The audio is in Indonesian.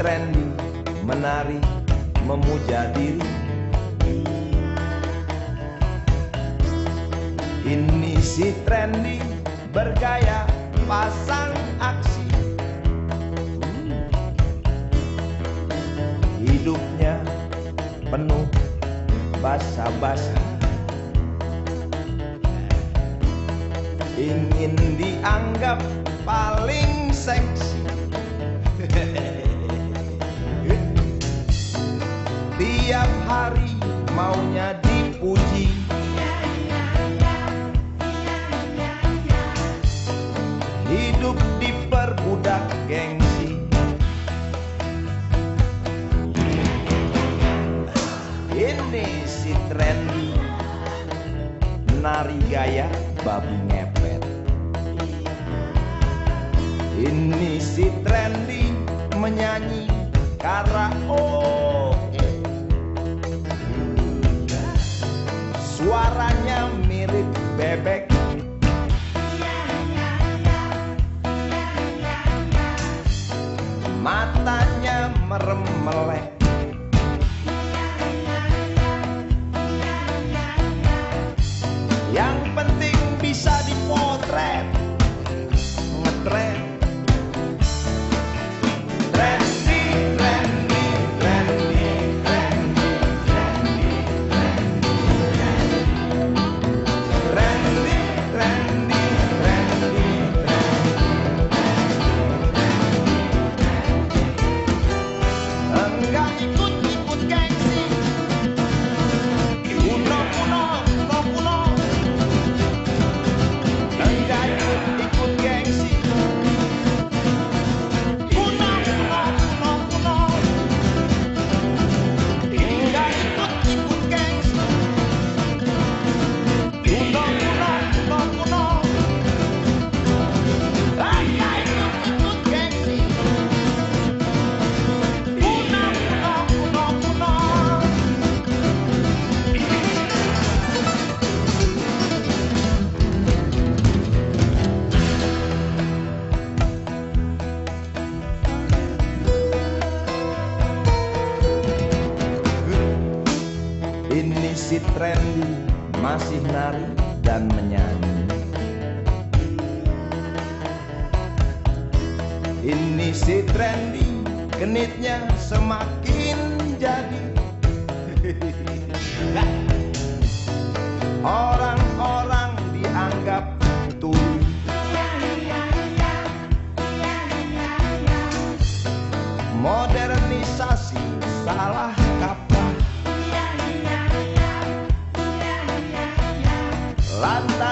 trendy menari memuja diri. Ini si trendy bergaya pasang aksi. Hidupnya penuh basa-basi. Ingin dianggap paling seksi Hari maunya dipuji. Hidup diperbudak gengsi. Ini si trendy Nari gaya babi ngepet. Ini si trendy menyanyi karaoke Suaranya mirip bebek. Matanya merem melek. Yang Si trendy masih nari dan menyanyi. Ini si trendy genitnya semakin jadi. Orang-orang dianggap tuli Modernisasi salah kaprah Landa.